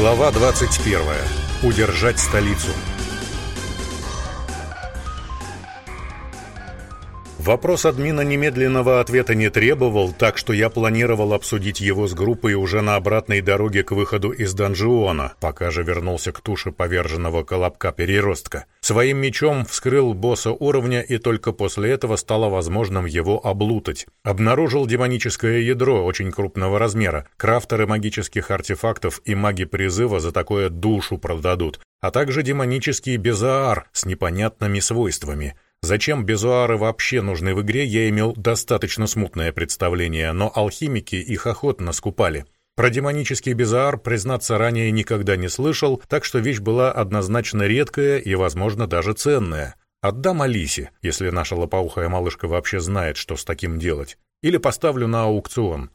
Глава 21. Удержать столицу. Вопрос админа немедленного ответа не требовал, так что я планировал обсудить его с группой уже на обратной дороге к выходу из донжиона, пока же вернулся к туше поверженного колобка переростка. Своим мечом вскрыл босса уровня и только после этого стало возможным его облутать. Обнаружил демоническое ядро очень крупного размера. Крафтеры магических артефактов и маги призыва за такое душу продадут, а также демонический безаар с непонятными свойствами – Зачем безуары вообще нужны в игре, я имел достаточно смутное представление, но алхимики их охотно скупали. Про демонический безуар, признаться, ранее никогда не слышал, так что вещь была однозначно редкая и, возможно, даже ценная. Отдам Алисе, если наша лопоухая малышка вообще знает, что с таким делать. Или поставлю на аукцион.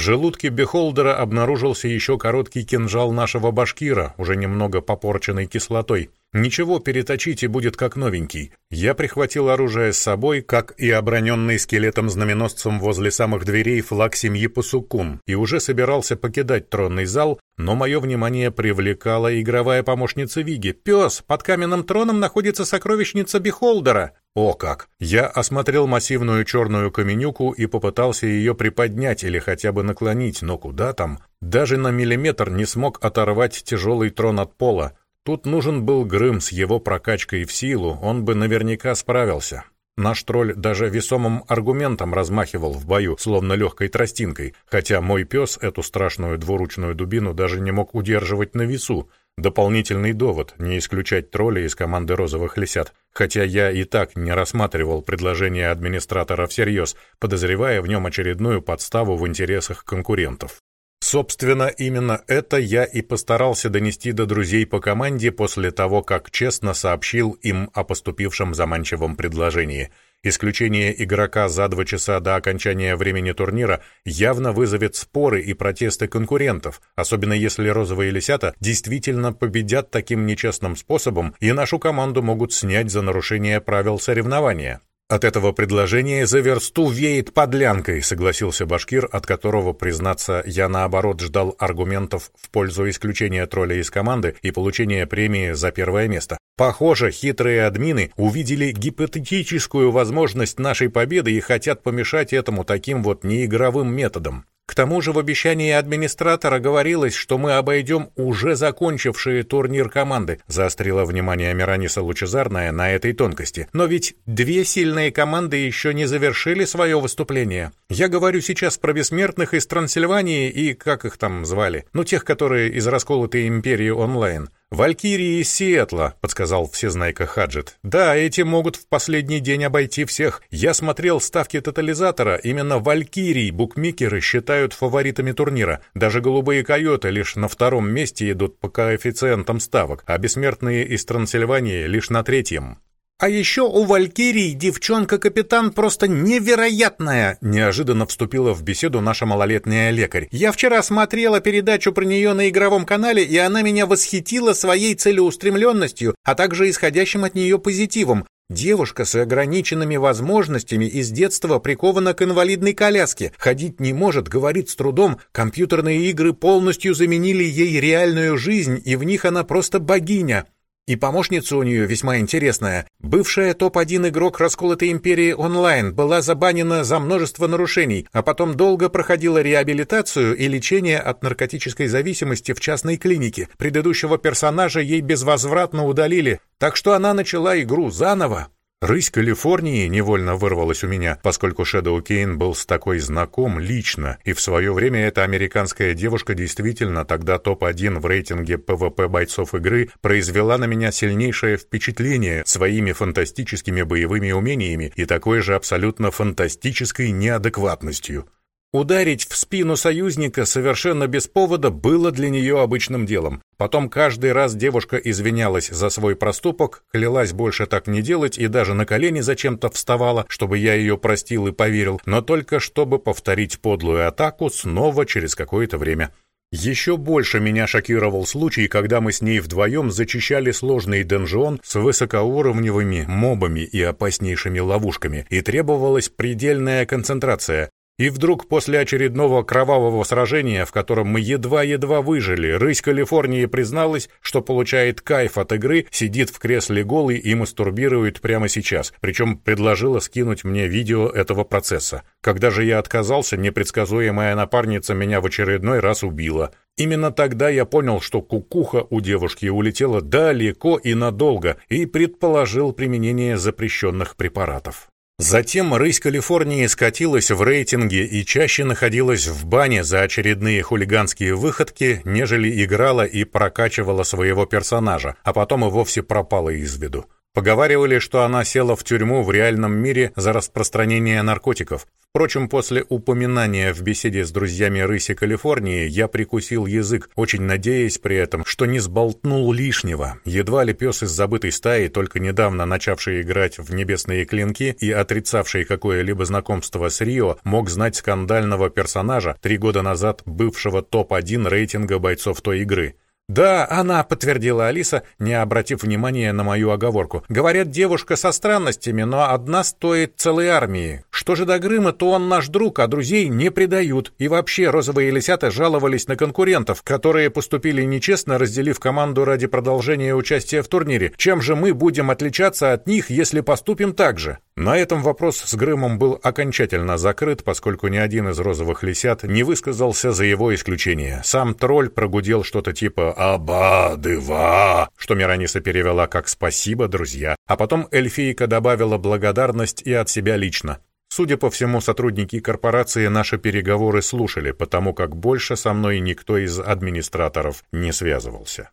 В желудке Бехолдера обнаружился еще короткий кинжал нашего башкира, уже немного попорченный кислотой. Ничего, переточить и будет как новенький. Я прихватил оружие с собой, как и оброненный скелетом-знаменосцем возле самых дверей флаг семьи Пасукун, и уже собирался покидать тронный зал, но мое внимание привлекала игровая помощница Виги. «Пес, под каменным троном находится сокровищница Бихолдера!» О как! Я осмотрел массивную черную каменюку и попытался ее приподнять или хотя бы наклонить, но куда там? Даже на миллиметр не смог оторвать тяжелый трон от пола. Тут нужен был Грым с его прокачкой в силу, он бы наверняка справился. Наш тролль даже весомым аргументом размахивал в бою, словно легкой тростинкой, хотя мой пес эту страшную двуручную дубину даже не мог удерживать на весу. Дополнительный довод — не исключать тролля из команды розовых лисят, хотя я и так не рассматривал предложение администратора всерьез, подозревая в нем очередную подставу в интересах конкурентов. Собственно, именно это я и постарался донести до друзей по команде после того, как честно сообщил им о поступившем заманчивом предложении. Исключение игрока за два часа до окончания времени турнира явно вызовет споры и протесты конкурентов, особенно если розовые лисята действительно победят таким нечестным способом и нашу команду могут снять за нарушение правил соревнования. От этого предложения за версту веет подлянкой, согласился Башкир, от которого, признаться, я наоборот ждал аргументов в пользу исключения тролля из команды и получения премии за первое место. Похоже, хитрые админы увидели гипотетическую возможность нашей победы и хотят помешать этому таким вот неигровым методом. К тому же в обещании администратора говорилось, что мы обойдем уже закончившие турнир команды, заострила внимание Мираниса Лучезарная на этой тонкости. Но ведь две сильные команды еще не завершили свое выступление. Я говорю сейчас про бессмертных из Трансильвании и как их там звали, ну тех, которые из расколотой империи онлайн. «Валькирии из Сиэтла», — подсказал всезнайка Хаджет. «Да, эти могут в последний день обойти всех. Я смотрел ставки тотализатора. Именно Валькирий букмекеры считают фаворитами турнира. Даже голубые койоты лишь на втором месте идут по коэффициентам ставок, а бессмертные из Трансильвании лишь на третьем». А еще у Валькирии девчонка-капитан просто невероятная!» Неожиданно вступила в беседу наша малолетняя лекарь. «Я вчера смотрела передачу про нее на игровом канале, и она меня восхитила своей целеустремленностью, а также исходящим от нее позитивом. Девушка с ограниченными возможностями из детства прикована к инвалидной коляске, ходить не может, говорит с трудом, компьютерные игры полностью заменили ей реальную жизнь, и в них она просто богиня. И помощница у нее весьма интересная. Бывшая топ-1 игрок расколотой империи онлайн была забанена за множество нарушений, а потом долго проходила реабилитацию и лечение от наркотической зависимости в частной клинике. Предыдущего персонажа ей безвозвратно удалили, так что она начала игру заново. Рысь Калифорнии невольно вырвалась у меня, поскольку Шэдоу Кейн был с такой знаком лично, и в свое время эта американская девушка действительно тогда топ-1 в рейтинге ПВП бойцов игры произвела на меня сильнейшее впечатление своими фантастическими боевыми умениями и такой же абсолютно фантастической неадекватностью. Ударить в спину союзника совершенно без повода было для нее обычным делом. Потом каждый раз девушка извинялась за свой проступок, клялась больше так не делать и даже на колени зачем-то вставала, чтобы я ее простил и поверил, но только чтобы повторить подлую атаку снова через какое-то время. Еще больше меня шокировал случай, когда мы с ней вдвоем зачищали сложный донжон с высокоуровневыми мобами и опаснейшими ловушками, и требовалась предельная концентрация. И вдруг после очередного кровавого сражения, в котором мы едва-едва выжили, рысь Калифорнии призналась, что получает кайф от игры, сидит в кресле голый и мастурбирует прямо сейчас, причем предложила скинуть мне видео этого процесса. Когда же я отказался, непредсказуемая напарница меня в очередной раз убила. Именно тогда я понял, что кукуха у девушки улетела далеко и надолго, и предположил применение запрещенных препаратов. Затем рысь Калифорнии скатилась в рейтинге и чаще находилась в бане за очередные хулиганские выходки, нежели играла и прокачивала своего персонажа, а потом и вовсе пропала из виду. Поговаривали, что она села в тюрьму в реальном мире за распространение наркотиков. Впрочем, после упоминания в беседе с друзьями рыси Калифорнии я прикусил язык, очень надеясь при этом, что не сболтнул лишнего. Едва ли пес из забытой стаи, только недавно начавший играть в небесные клинки и отрицавший какое-либо знакомство с Рио, мог знать скандального персонажа, три года назад бывшего топ-1 рейтинга бойцов той игры. «Да, она», — подтвердила Алиса, не обратив внимания на мою оговорку. «Говорят, девушка со странностями, но одна стоит целой армии. Что же до Грыма, то он наш друг, а друзей не предают. И вообще, розовые лисята жаловались на конкурентов, которые поступили нечестно, разделив команду ради продолжения участия в турнире. Чем же мы будем отличаться от них, если поступим так же?» На этом вопрос с Грымом был окончательно закрыт, поскольку ни один из розовых лисят не высказался за его исключение. Сам тролль прогудел что-то типа «Абадыва», что Мираниса перевела как «спасибо, друзья», а потом эльфийка добавила благодарность и от себя лично. Судя по всему, сотрудники корпорации наши переговоры слушали, потому как больше со мной никто из администраторов не связывался.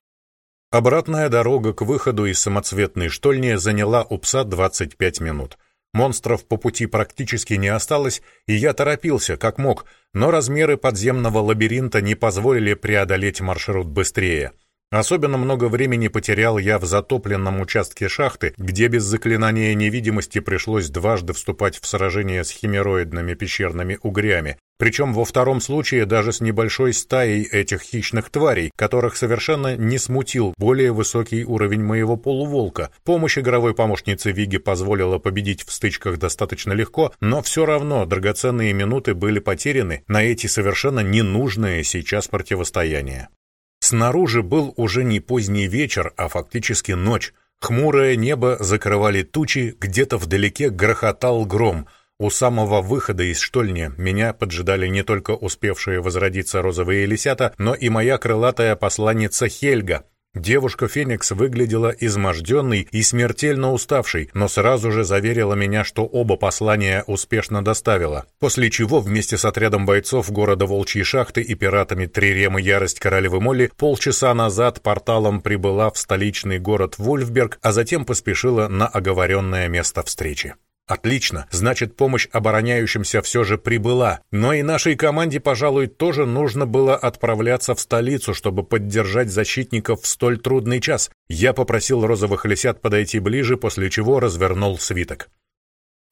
Обратная дорога к выходу из самоцветной штольни заняла у пса 25 минут. Монстров по пути практически не осталось, и я торопился, как мог, но размеры подземного лабиринта не позволили преодолеть маршрут быстрее. Особенно много времени потерял я в затопленном участке шахты, где без заклинания невидимости пришлось дважды вступать в сражение с химероидными пещерными угрями. Причем во втором случае даже с небольшой стаей этих хищных тварей, которых совершенно не смутил более высокий уровень моего полуволка. Помощь игровой помощницы Виги позволила победить в стычках достаточно легко, но все равно драгоценные минуты были потеряны на эти совершенно ненужные сейчас противостояния. Снаружи был уже не поздний вечер, а фактически ночь. Хмурое небо закрывали тучи, где-то вдалеке грохотал гром. У самого выхода из штольни меня поджидали не только успевшие возродиться розовые лисята, но и моя крылатая посланница Хельга — Девушка Феникс выглядела изможденной и смертельно уставшей, но сразу же заверила меня, что оба послания успешно доставила, после чего вместе с отрядом бойцов города Волчьей шахты и пиратами Трирем и Ярость Королевы Молли полчаса назад порталом прибыла в столичный город Вольфберг, а затем поспешила на оговоренное место встречи. Отлично, значит, помощь обороняющимся все же прибыла. Но и нашей команде, пожалуй, тоже нужно было отправляться в столицу, чтобы поддержать защитников в столь трудный час. Я попросил розовых лисят подойти ближе, после чего развернул свиток.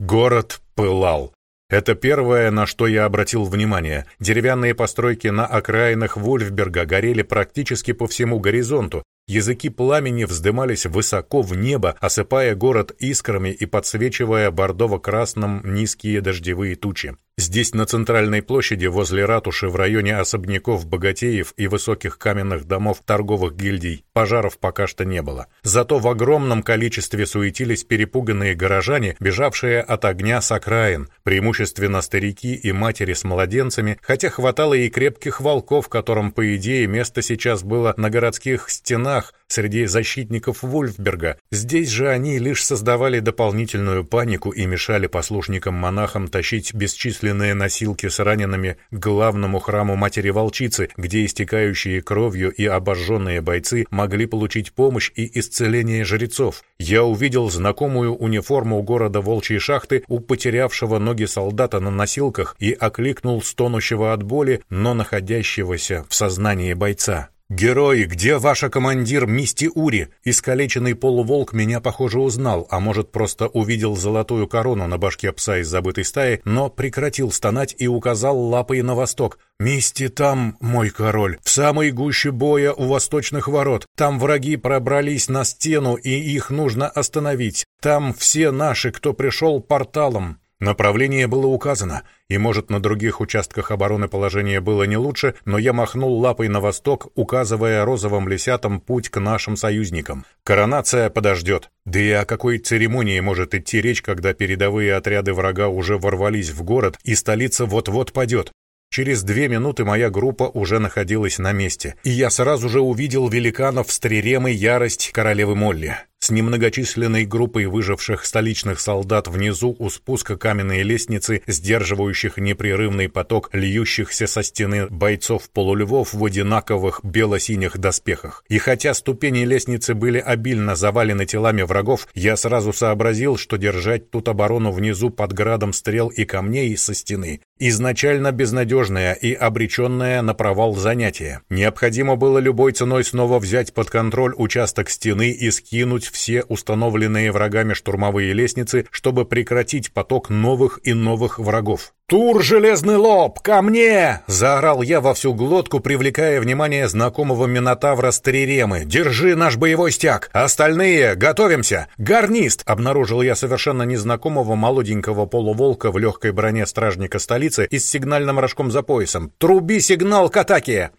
Город пылал. Это первое, на что я обратил внимание. Деревянные постройки на окраинах Вольфберга горели практически по всему горизонту, Языки пламени вздымались высоко в небо, осыпая город искрами и подсвечивая бордово-красным низкие дождевые тучи. Здесь, на центральной площади, возле ратуши, в районе особняков богатеев и высоких каменных домов торговых гильдий, пожаров пока что не было. Зато в огромном количестве суетились перепуганные горожане, бежавшие от огня с окраин, преимущественно старики и матери с младенцами, хотя хватало и крепких волков, которым, по идее, место сейчас было на городских стенах, среди защитников Вульфберга. Здесь же они лишь создавали дополнительную панику и мешали послушникам-монахам тащить бесчисленные носилки с ранеными к главному храму Матери-Волчицы, где истекающие кровью и обожженные бойцы могли получить помощь и исцеление жрецов. Я увидел знакомую униформу города Волчьей шахты у потерявшего ноги солдата на носилках и окликнул стонущего от боли, но находящегося в сознании бойца. «Герои, где ваша командир Мисти Ури?» Искалеченный полуволк меня, похоже, узнал, а может, просто увидел золотую корону на башке пса из забытой стаи, но прекратил стонать и указал лапой на восток. «Мисти там, мой король, в самой гуще боя у восточных ворот. Там враги пробрались на стену, и их нужно остановить. Там все наши, кто пришел порталом. Направление было указано, и, может, на других участках обороны положение было не лучше, но я махнул лапой на восток, указывая розовым лисятам путь к нашим союзникам. Коронация подождет. Да и о какой церемонии может идти речь, когда передовые отряды врага уже ворвались в город, и столица вот-вот падет? Через две минуты моя группа уже находилась на месте, и я сразу же увидел великанов с триремой ярость королевы Молли с немногочисленной группой выживших столичных солдат внизу у спуска каменной лестницы, сдерживающих непрерывный поток льющихся со стены бойцов-полульвов в одинаковых бело-синих доспехах. И хотя ступени лестницы были обильно завалены телами врагов, я сразу сообразил, что держать тут оборону внизу под градом стрел и камней со стены изначально безнадежное и обреченное на провал занятие. Необходимо было любой ценой снова взять под контроль участок стены и скинуть все установленные врагами штурмовые лестницы, чтобы прекратить поток новых и новых врагов. «Тур, железный лоб, ко мне!» — заорал я во всю глотку, привлекая внимание знакомого Минотавра Стереремы. «Держи наш боевой стяг! Остальные, готовимся! Гарнист!» — обнаружил я совершенно незнакомого молоденького полуволка в легкой броне стражника столицы и с сигнальным рожком за поясом. «Труби сигнал к атаке!»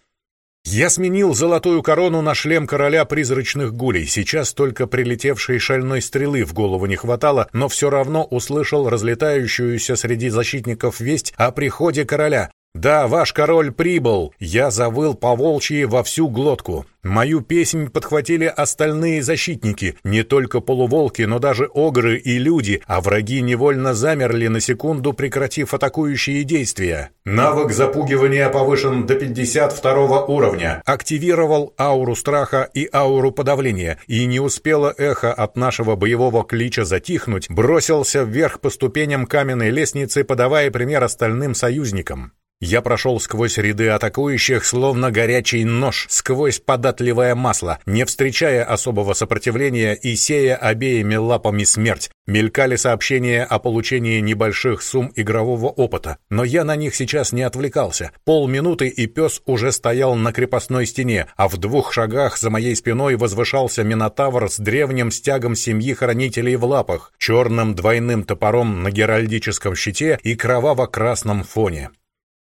Я сменил золотую корону на шлем короля призрачных гулей. Сейчас только прилетевшей шальной стрелы в голову не хватало, но все равно услышал разлетающуюся среди защитников весть о приходе короля. «Да, ваш король прибыл!» Я завыл по волчьи во всю глотку. Мою песнь подхватили остальные защитники, не только полуволки, но даже огры и люди, а враги невольно замерли на секунду, прекратив атакующие действия. Навык запугивания повышен до 52 уровня. Активировал ауру страха и ауру подавления, и не успело эхо от нашего боевого клича затихнуть, бросился вверх по ступеням каменной лестницы, подавая пример остальным союзникам. Я прошел сквозь ряды атакующих, словно горячий нож, сквозь податливое масло, не встречая особого сопротивления и сея обеими лапами смерть. Мелькали сообщения о получении небольших сумм игрового опыта, но я на них сейчас не отвлекался. Полминуты и пес уже стоял на крепостной стене, а в двух шагах за моей спиной возвышался Минотавр с древним стягом семьи хранителей в лапах, черным двойным топором на геральдическом щите и кроваво-красном фоне.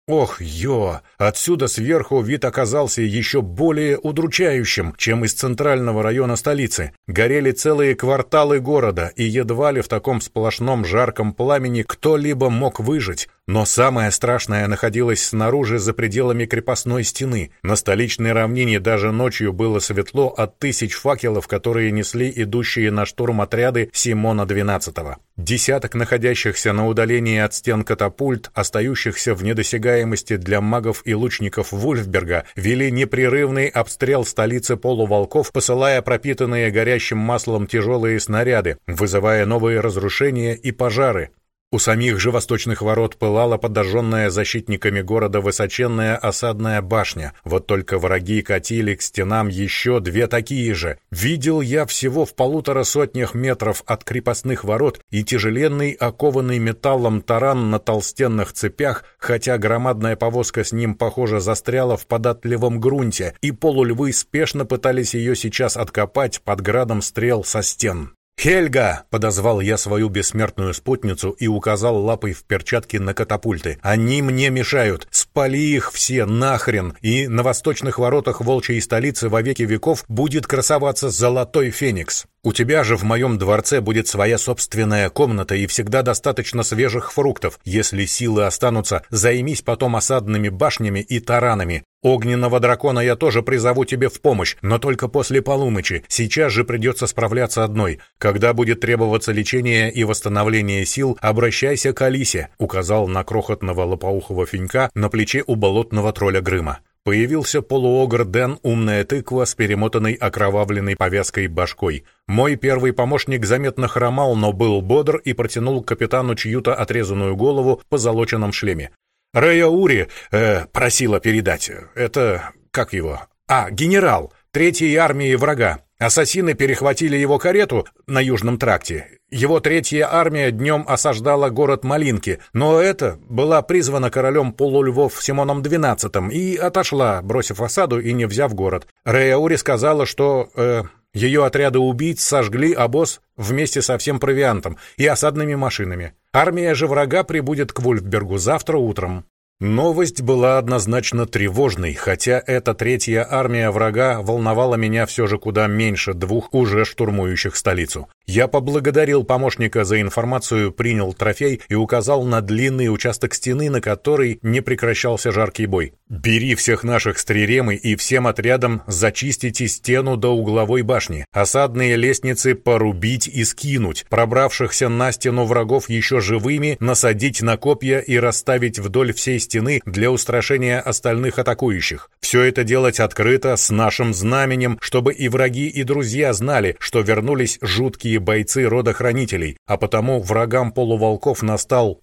Ох, ё! Отсюда сверху вид оказался еще более удручающим, чем из центрального района столицы. Горели целые кварталы города, и едва ли в таком сплошном жарком пламени кто-либо мог выжить. Но самое страшное находилось снаружи за пределами крепостной стены. На столичной равнине даже ночью было светло от тысяч факелов, которые несли идущие на штурм отряды Симона XII. Десяток находящихся на удалении от стен катапульт, остающихся в недосягаемости для магов и лучников Вульфберга, вели непрерывный обстрел столицы полуволков, посылая пропитанные горящим маслом тяжелые снаряды, вызывая новые разрушения и пожары. У самих же восточных ворот пылала подожженная защитниками города высоченная осадная башня. Вот только враги катили к стенам еще две такие же. Видел я всего в полутора сотнях метров от крепостных ворот и тяжеленный, окованный металлом таран на толстенных цепях, хотя громадная повозка с ним, похоже, застряла в податливом грунте, и полульвы спешно пытались ее сейчас откопать под градом стрел со стен. «Хельга!» — подозвал я свою бессмертную спутницу и указал лапой в перчатке на катапульты. «Они мне мешают! Спали их все нахрен! И на восточных воротах волчьей столицы во веки веков будет красоваться золотой феникс!» У тебя же в моем дворце будет своя собственная комната и всегда достаточно свежих фруктов. Если силы останутся, займись потом осадными башнями и таранами. Огненного дракона я тоже призову тебе в помощь, но только после полуночи. Сейчас же придется справляться одной. Когда будет требоваться лечение и восстановление сил, обращайся к Алисе», — указал на крохотного лопоухого финька на плече у болотного тролля Грыма. Появился полуогр Дэн, умная тыква с перемотанной окровавленной повязкой башкой. Мой первый помощник заметно хромал, но был бодр и протянул капитану чью-то отрезанную голову в позолоченном шлеме. «Рэя Ури э, просила передать. Это... как его? А, генерал Третьей армии врага. Ассасины перехватили его карету на Южном тракте. Его третья армия днем осаждала город Малинки, но это была призвана королем полульвов Симоном XII и отошла, бросив осаду и не взяв город. Реаури сказала, что... Э, Ее отряды убийц сожгли обоз вместе со всем провиантом и осадными машинами. Армия же врага прибудет к Вульфбергу завтра утром. Новость была однозначно тревожной, хотя эта третья армия врага волновала меня все же куда меньше двух уже штурмующих столицу. Я поблагодарил помощника за информацию, принял трофей и указал на длинный участок стены, на который не прекращался жаркий бой. «Бери всех наших с и всем отрядам зачистите стену до угловой башни, осадные лестницы порубить и скинуть, пробравшихся на стену врагов еще живыми насадить на копья и расставить вдоль всей стены для устрашения остальных атакующих. Все это делать открыто, с нашим знаменем, чтобы и враги, и друзья знали, что вернулись жуткие великие бойцы рода хранителей, а потому врагам полуволков настал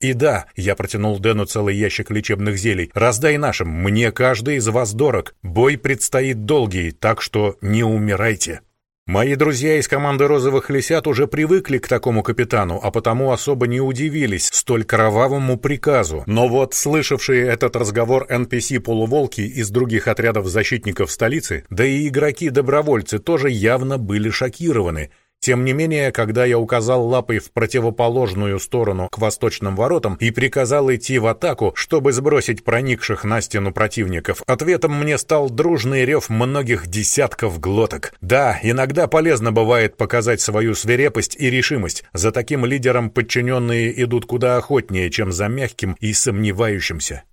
и да, я протянул Дэну целый ящик лечебных зелий. Раздай нашим, мне каждый из вас дорог. Бой предстоит долгий, так что не умирайте. Мои друзья из команды «Розовых лисят» уже привыкли к такому капитану, а потому особо не удивились столь кровавому приказу. Но вот слышавшие этот разговор NPC-полуволки из других отрядов защитников столицы, да и игроки-добровольцы тоже явно были шокированы. Тем не менее, когда я указал лапой в противоположную сторону к восточным воротам и приказал идти в атаку, чтобы сбросить проникших на стену противников, ответом мне стал дружный рев многих десятков глоток. Да, иногда полезно бывает показать свою свирепость и решимость. За таким лидером подчиненные идут куда охотнее, чем за мягким и сомневающимся.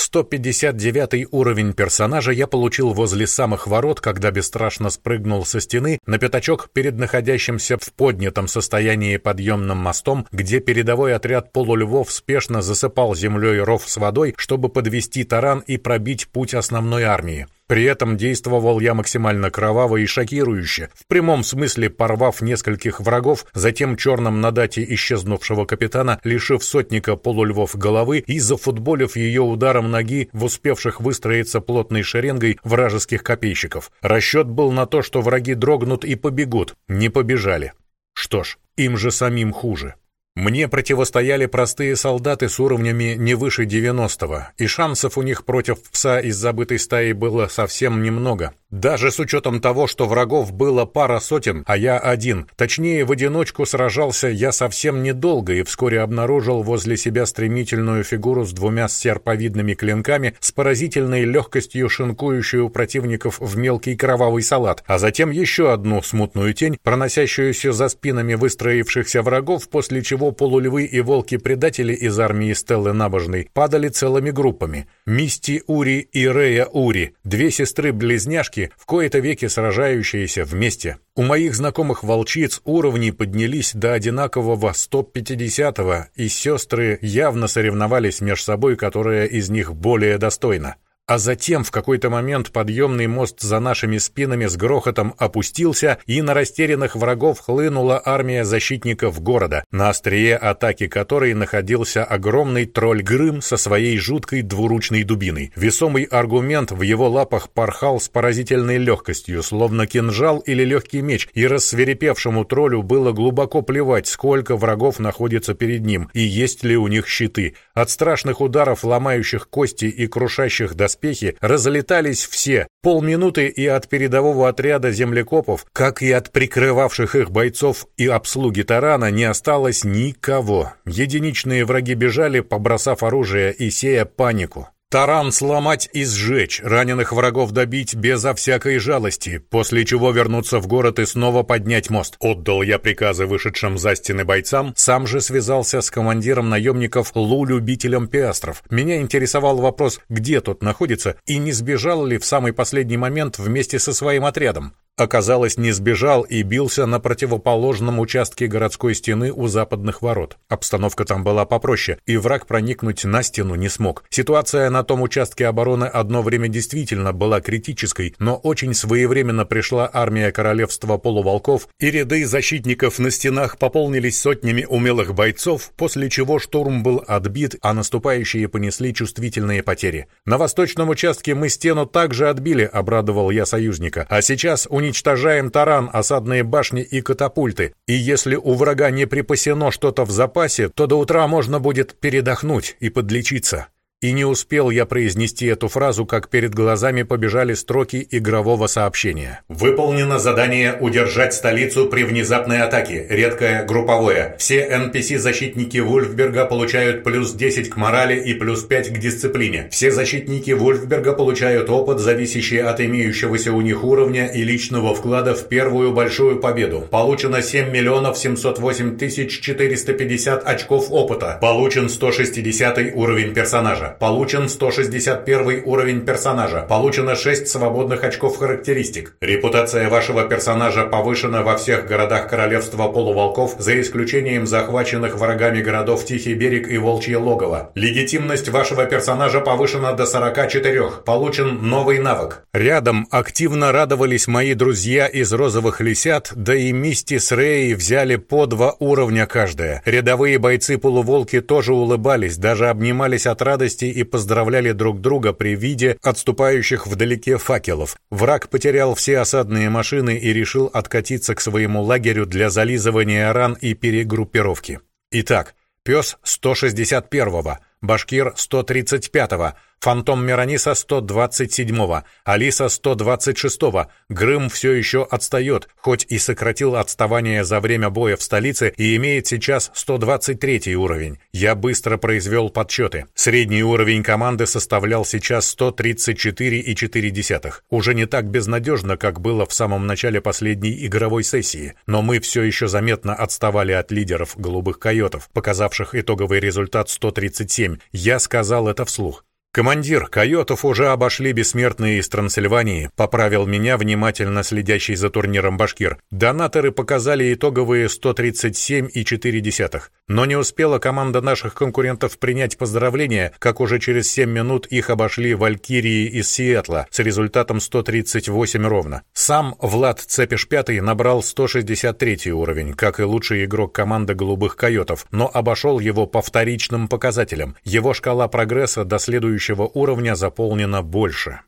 159 уровень персонажа я получил возле самых ворот, когда бесстрашно спрыгнул со стены на пятачок перед находящимся в поднятом состоянии подъемным мостом, где передовой отряд полульвов спешно засыпал землей ров с водой, чтобы подвести таран и пробить путь основной армии. При этом действовал я максимально кроваво и шокирующе, в прямом смысле порвав нескольких врагов, затем черным на дате исчезнувшего капитана, лишив сотника полульвов головы и зафутболив ее ударом ноги в успевших выстроиться плотной шеренгой вражеских копейщиков. Расчет был на то, что враги дрогнут и побегут. Не побежали. Что ж, им же самим хуже. Мне противостояли простые солдаты с уровнями не выше 90-го, и шансов у них против пса из забытой стаи было совсем немного. Даже с учетом того, что врагов было пара сотен, а я один. Точнее, в одиночку сражался я совсем недолго и вскоре обнаружил возле себя стремительную фигуру с двумя серповидными клинками, с поразительной легкостью шинкующую противников в мелкий кровавый салат, а затем еще одну смутную тень, проносящуюся за спинами выстроившихся врагов, после чего полульвы и волки-предатели из армии Стеллы Набожной падали целыми группами. Мисти Ури и Рея Ури, две сестры-близняшки, девушки, в кои-то веки сражающиеся вместе. У моих знакомых волчиц уровни поднялись до одинакового 150-го, и сестры явно соревновались между собой, которая из них более достойна. А затем в какой-то момент подъемный мост за нашими спинами с грохотом опустился, и на растерянных врагов хлынула армия защитников города, на острие атаки которой находился огромный тролль Грым со своей жуткой двуручной дубиной. Весомый аргумент в его лапах порхал с поразительной легкостью, словно кинжал или легкий меч, и рассверепевшему троллю было глубоко плевать, сколько врагов находится перед ним, и есть ли у них щиты. От страшных ударов, ломающих кости и крушащих доспехи, доспехи разлетались все. Полминуты и от передового отряда землекопов, как и от прикрывавших их бойцов и обслуги тарана, не осталось никого. Единичные враги бежали, побросав оружие и сея панику. Таран сломать и сжечь, раненых врагов добить безо всякой жалости, после чего вернуться в город и снова поднять мост. Отдал я приказы вышедшим за стены бойцам, сам же связался с командиром наемников Лу-любителем пиастров. Меня интересовал вопрос, где тот находится и не сбежал ли в самый последний момент вместе со своим отрядом. Оказалось, не сбежал и бился на противоположном участке городской стены у западных ворот. Обстановка там была попроще, и враг проникнуть на стену не смог. Ситуация на том участке обороны одно время действительно была критической, но очень своевременно пришла армия королевства полуволков, и ряды защитников на стенах пополнились сотнями умелых бойцов, после чего штурм был отбит, а наступающие понесли чувствительные потери. На восточном участке мы стену также отбили, обрадовал я союзника, а сейчас у уничтожаем таран, осадные башни и катапульты, и если у врага не припасено что-то в запасе, то до утра можно будет передохнуть и подлечиться. И не успел я произнести эту фразу, как перед глазами побежали строки игрового сообщения. Выполнено задание «Удержать столицу при внезапной атаке». Редкое, групповое. Все NPC-защитники Вульфберга получают плюс 10 к морали и плюс 5 к дисциплине. Все защитники Вульфберга получают опыт, зависящий от имеющегося у них уровня и личного вклада в первую большую победу. Получено 7 миллионов 708 тысяч 450 очков опыта. Получен 160 уровень персонажа. Получен 161 уровень персонажа. Получено 6 свободных очков характеристик. Репутация вашего персонажа повышена во всех городах королевства полуволков, за исключением захваченных врагами городов Тихий берег и Волчье логово. Легитимность вашего персонажа повышена до 44. Получен новый навык. Рядом активно радовались мои друзья из розовых лисят, да и Мисти с Рэй взяли по два уровня каждая. Рядовые бойцы-полуволки тоже улыбались, даже обнимались от радости радости и поздравляли друг друга при виде отступающих вдалеке факелов. Враг потерял все осадные машины и решил откатиться к своему лагерю для зализывания ран и перегруппировки. Итак, пес 161-го, башкир 135-го, Фантом Мирониса 127-го, Алиса 126-го. Грым все еще отстает, хоть и сократил отставание за время боя в столице и имеет сейчас 123 уровень. Я быстро произвел подсчеты. Средний уровень команды составлял сейчас 134,4. Уже не так безнадежно, как было в самом начале последней игровой сессии, но мы все еще заметно отставали от лидеров голубых койотов, показавших итоговый результат 137. Я сказал это вслух. «Командир, койотов уже обошли бессмертные из Трансильвании», поправил меня внимательно следящий за турниром башкир. Донаторы показали итоговые 137,4. Но не успела команда наших конкурентов принять поздравления, как уже через 7 минут их обошли Валькирии из Сиэтла с результатом 138 ровно. Сам Влад Цепиш пятый набрал 163 уровень, как и лучший игрок команды голубых койотов, но обошел его по вторичным показателям. Его шкала прогресса до следующего следующего уровня заполнено больше.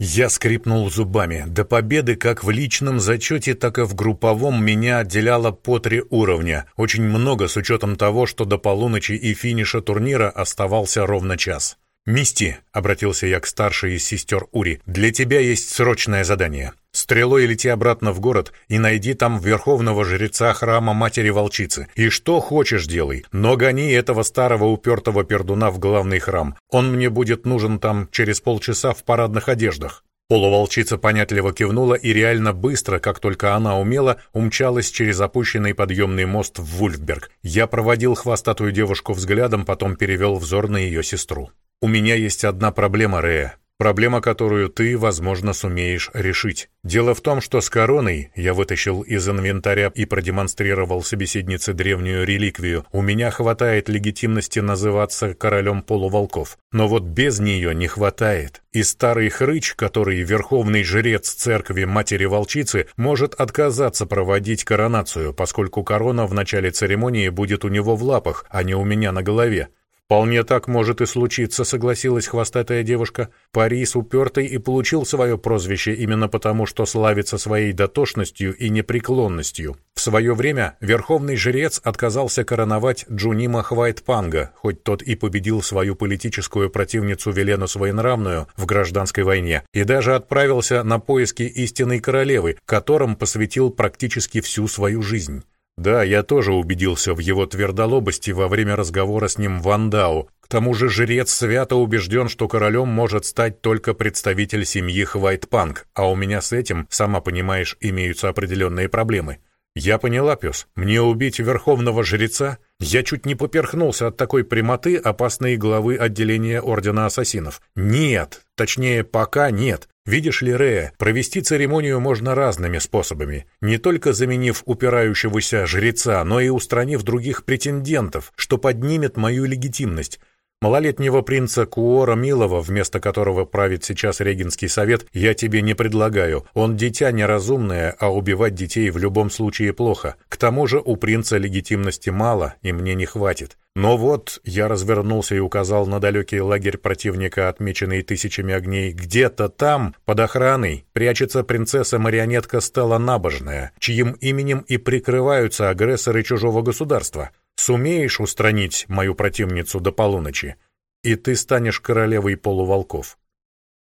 Я скрипнул зубами. До победы как в личном зачете, так и в групповом меня отделяло по три уровня. Очень много с учетом того, что до полуночи и финиша турнира оставался ровно час. «Мисти», — обратился я к старшей из сестер Ури, — «для тебя есть срочное задание. Стрелой лети обратно в город и найди там верховного жреца храма Матери-Волчицы. И что хочешь делай, но гони этого старого упертого пердуна в главный храм. Он мне будет нужен там через полчаса в парадных одеждах». Полуволчица понятливо кивнула и реально быстро, как только она умела, умчалась через опущенный подъемный мост в Вульфберг. Я проводил хвостатую девушку взглядом, потом перевел взор на ее сестру. «У меня есть одна проблема, Рея. Проблема, которую ты, возможно, сумеешь решить. Дело в том, что с короной я вытащил из инвентаря и продемонстрировал собеседнице древнюю реликвию. У меня хватает легитимности называться королем полуволков. Но вот без нее не хватает. И старый хрыч, который верховный жрец церкви Матери-Волчицы, может отказаться проводить коронацию, поскольку корона в начале церемонии будет у него в лапах, а не у меня на голове. «Вполне так может и случиться», — согласилась хвостатая девушка. Парис упертый и получил свое прозвище именно потому, что славится своей дотошностью и непреклонностью. В свое время верховный жрец отказался короновать Джунима Хвайтпанга, хоть тот и победил свою политическую противницу Велену Своенравную в гражданской войне, и даже отправился на поиски истинной королевы, которым посвятил практически всю свою жизнь. Да, я тоже убедился в его твердолобости во время разговора с ним в Андау. К тому же жрец свято убежден, что королем может стать только представитель семьи Хвайтпанк, а у меня с этим, сама понимаешь, имеются определенные проблемы. Я поняла, пес, мне убить верховного жреца? Я чуть не поперхнулся от такой прямоты опасной главы отделения Ордена Ассасинов. Нет, точнее, пока нет. Видишь ли, Рея, провести церемонию можно разными способами, не только заменив упирающегося жреца, но и устранив других претендентов, что поднимет мою легитимность. Малолетнего принца Куора Милова, вместо которого правит сейчас Регенский совет, я тебе не предлагаю. Он дитя неразумное, а убивать детей в любом случае плохо. К тому же у принца легитимности мало, и мне не хватит. Но вот я развернулся и указал на далекий лагерь противника, отмеченный тысячами огней. Где-то там, под охраной, прячется принцесса-марионетка Стелла Набожная, чьим именем и прикрываются агрессоры чужого государства. Сумеешь устранить мою противницу до полуночи? И ты станешь королевой полуволков.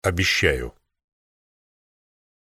Обещаю.